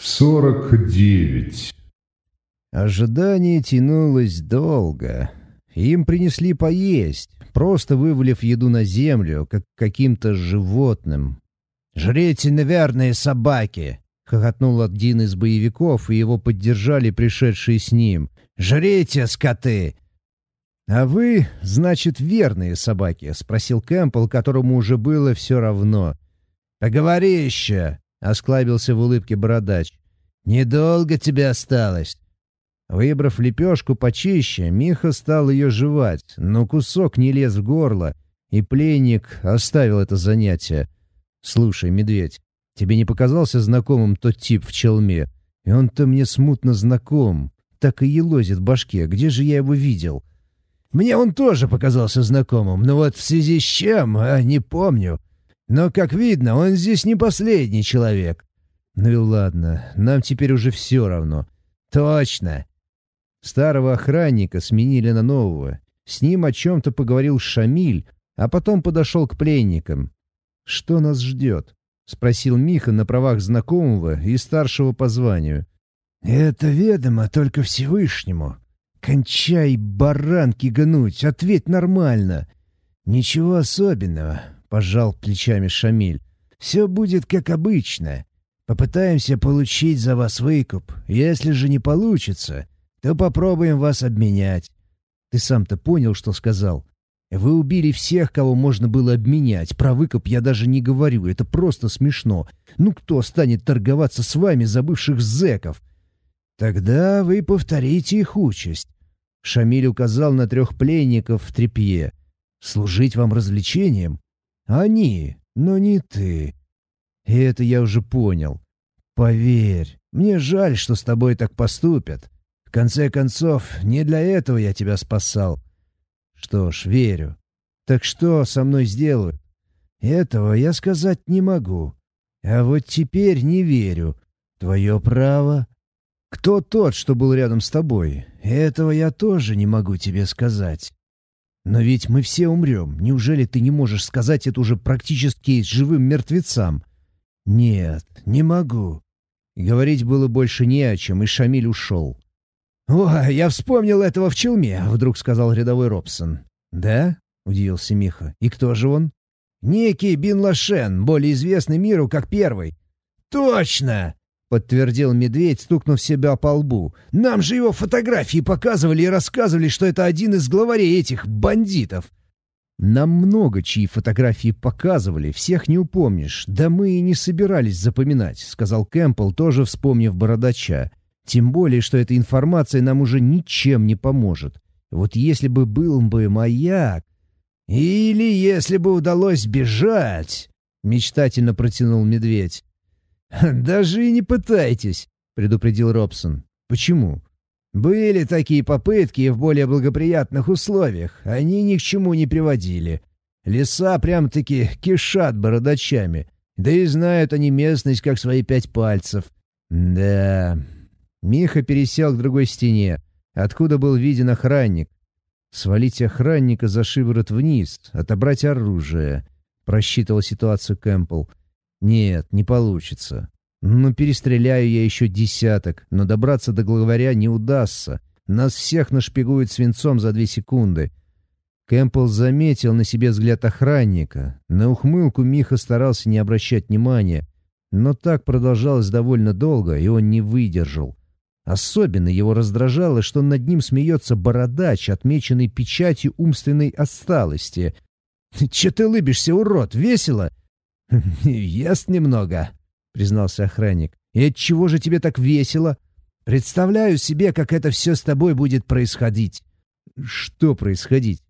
Сорок девять. Ожидание тянулось долго. Им принесли поесть, просто вывалив еду на землю, как каким-то животным. «Жрите, наверное, собаки!» — хохотнул один из боевиков, и его поддержали пришедшие с ним. «Жрите, скоты!» «А вы, значит, верные собаки?» — спросил Кэмпбелл, которому уже было все равно. «Поговори еще!» — осклабился в улыбке бородач. «Недолго тебе осталось». Выбрав лепешку почище, Миха стал ее жевать, но кусок не лез в горло, и пленник оставил это занятие. «Слушай, медведь, тебе не показался знакомым тот тип в челме? И он-то мне смутно знаком. Так и елозит в башке. Где же я его видел?» «Мне он тоже показался знакомым, но вот в связи с чем, а, не помню. Но, как видно, он здесь не последний человек. Ну и ладно, нам теперь уже все равно. Точно. Старого охранника сменили на нового. С ним о чем-то поговорил Шамиль, а потом подошел к пленникам. «Что нас ждет?» — спросил Миха на правах знакомого и старшего по званию. «Это ведомо только Всевышнему. Кончай баранки гнуть, ответь нормально. Ничего особенного. — пожал плечами Шамиль. «Все будет как обычно. Попытаемся получить за вас выкуп. Если же не получится, то попробуем вас обменять». «Ты сам-то понял, что сказал?» «Вы убили всех, кого можно было обменять. Про выкуп я даже не говорю, это просто смешно. Ну кто станет торговаться с вами за бывших зэков?» «Тогда вы повторите их участь». Шамиль указал на трех пленников в тряпье. «Служить вам развлечением? Они, но не ты. И это я уже понял. Поверь, мне жаль, что с тобой так поступят. В конце концов, не для этого я тебя спасал. Что ж, верю. Так что со мной сделают? Этого я сказать не могу. А вот теперь не верю. Твое право. Кто тот, что был рядом с тобой? Этого я тоже не могу тебе сказать. Но ведь мы все умрем. Неужели ты не можешь сказать это уже практически живым мертвецам? Нет, не могу. Говорить было больше не о чем, и Шамиль ушел. «О, я вспомнил этого в челме», — вдруг сказал рядовой Робсон. «Да?» — удивился Миха. «И кто же он?» «Некий Бин Лашен, более известный миру как первый». «Точно!» — подтвердил медведь, стукнув себя по лбу. «Нам же его фотографии показывали и рассказывали, что это один из главарей этих бандитов». «Нам много чьи фотографии показывали, всех не упомнишь. Да мы и не собирались запоминать», — сказал Кэмпбелл, тоже вспомнив бородача. «Тем более, что эта информация нам уже ничем не поможет. Вот если бы был бы маяк...» «Или если бы удалось бежать...» — мечтательно протянул медведь. «Даже и не пытайтесь», — предупредил Робсон. «Почему?» «Были такие попытки в более благоприятных условиях. Они ни к чему не приводили. Леса прям-таки кишат бородачами. Да и знают они местность как свои пять пальцев. Да...» Миха пересел к другой стене, откуда был виден охранник. «Свалить охранника за шиворот вниз, отобрать оружие», — просчитывал ситуацию Кэмпбелл. Нет, не получится. Ну, перестреляю я еще десяток, но добраться до главаря не удастся. Нас всех нашпигуют свинцом за две секунды. Кэмпбелл заметил на себе взгляд охранника. На ухмылку Миха старался не обращать внимания. Но так продолжалось довольно долго, и он не выдержал. Особенно его раздражало, что над ним смеется бородач, отмеченный печатью умственной отсталости. «Че ты лыбишься, урод? Весело?» «Ест немного», — признался охранник. «И от чего же тебе так весело? Представляю себе, как это все с тобой будет происходить». «Что происходить?»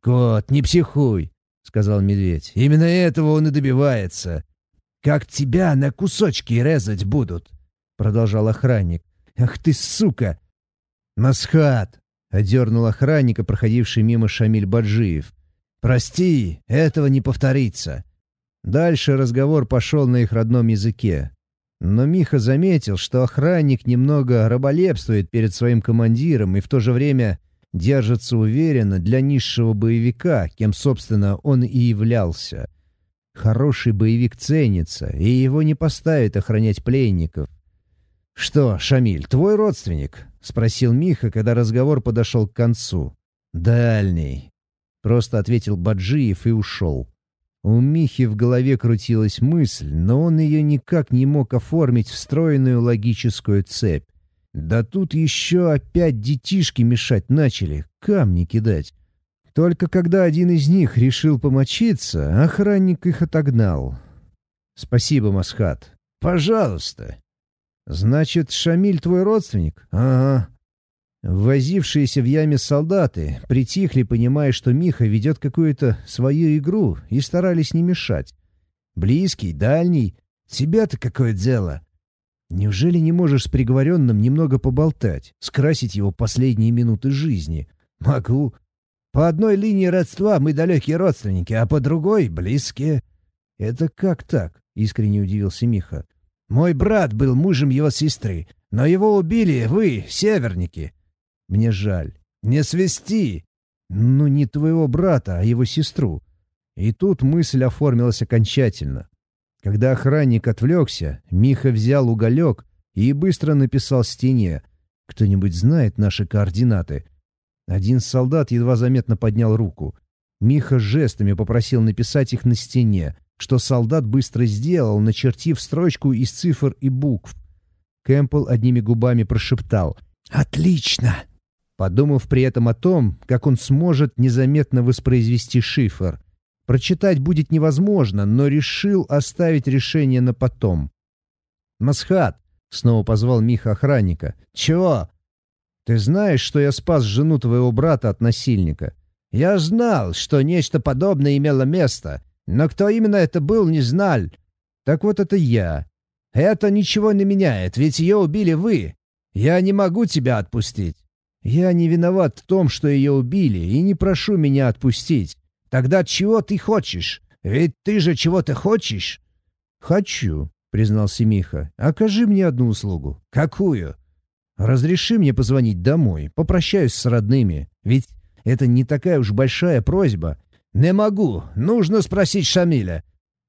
«Кот, не психуй», — сказал медведь. «Именно этого он и добивается. Как тебя на кусочки резать будут», — продолжал охранник. «Ах ты, сука!» «Масхат!» — одернул охранника, проходивший мимо Шамиль Баджиев. «Прости, этого не повторится. Дальше разговор пошел на их родном языке. Но Миха заметил, что охранник немного раболепствует перед своим командиром и в то же время держится уверенно для низшего боевика, кем, собственно, он и являлся. Хороший боевик ценится, и его не поставят охранять пленников. «Что, Шамиль, твой родственник?» — спросил Миха, когда разговор подошел к концу. «Дальний», — просто ответил Баджиев и ушел. У Михи в голове крутилась мысль, но он ее никак не мог оформить в стройную логическую цепь. Да тут еще опять детишки мешать начали, камни кидать. Только когда один из них решил помочиться, охранник их отогнал. «Спасибо, Масхат». «Пожалуйста». «Значит, Шамиль твой родственник?» «Ага». Возившиеся в яме солдаты притихли, понимая, что Миха ведет какую-то свою игру, и старались не мешать. «Близкий, дальний. Тебя-то какое дело?» «Неужели не можешь с приговоренным немного поболтать, скрасить его последние минуты жизни?» «Могу. По одной линии родства мы далекие родственники, а по другой — близкие». «Это как так?» — искренне удивился Миха. «Мой брат был мужем его сестры, но его убили вы, северники». Мне жаль. Не свисти! Ну, не твоего брата, а его сестру. И тут мысль оформилась окончательно. Когда охранник отвлекся, Миха взял уголек и быстро написал стене. «Кто-нибудь знает наши координаты?» Один солдат едва заметно поднял руку. Миха жестами попросил написать их на стене, что солдат быстро сделал, начертив строчку из цифр и букв. Кэмпбелл одними губами прошептал «Отлично!» Подумав при этом о том, как он сможет незаметно воспроизвести шифр. Прочитать будет невозможно, но решил оставить решение на потом. «Масхат!» — снова позвал Миха охранника. «Чего?» «Ты знаешь, что я спас жену твоего брата от насильника?» «Я знал, что нечто подобное имело место, но кто именно это был, не знал. Так вот это я. Это ничего не меняет, ведь ее убили вы. Я не могу тебя отпустить. Я не виноват в том, что ее убили, и не прошу меня отпустить. Тогда чего ты хочешь? Ведь ты же чего-то хочешь?» «Хочу», — признался Миха. «Окажи мне одну услугу». «Какую?» «Разреши мне позвонить домой, попрощаюсь с родными. Ведь это не такая уж большая просьба». «Не могу. Нужно спросить Шамиля».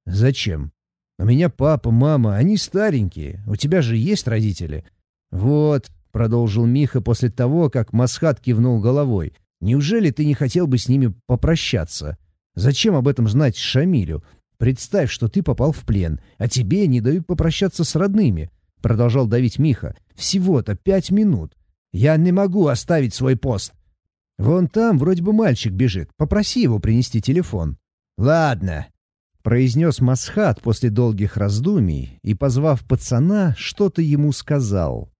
«Зачем? У меня папа, мама, они старенькие. У тебя же есть родители?» «Вот, продолжил Миха после того, как Масхат кивнул головой. «Неужели ты не хотел бы с ними попрощаться? Зачем об этом знать Шамилю? Представь, что ты попал в плен, а тебе не дают попрощаться с родными», — продолжал давить Миха. «Всего-то пять минут. Я не могу оставить свой пост. Вон там вроде бы мальчик бежит. Попроси его принести телефон». «Ладно», — произнес Масхат после долгих раздумий и, позвав пацана, что-то ему сказал.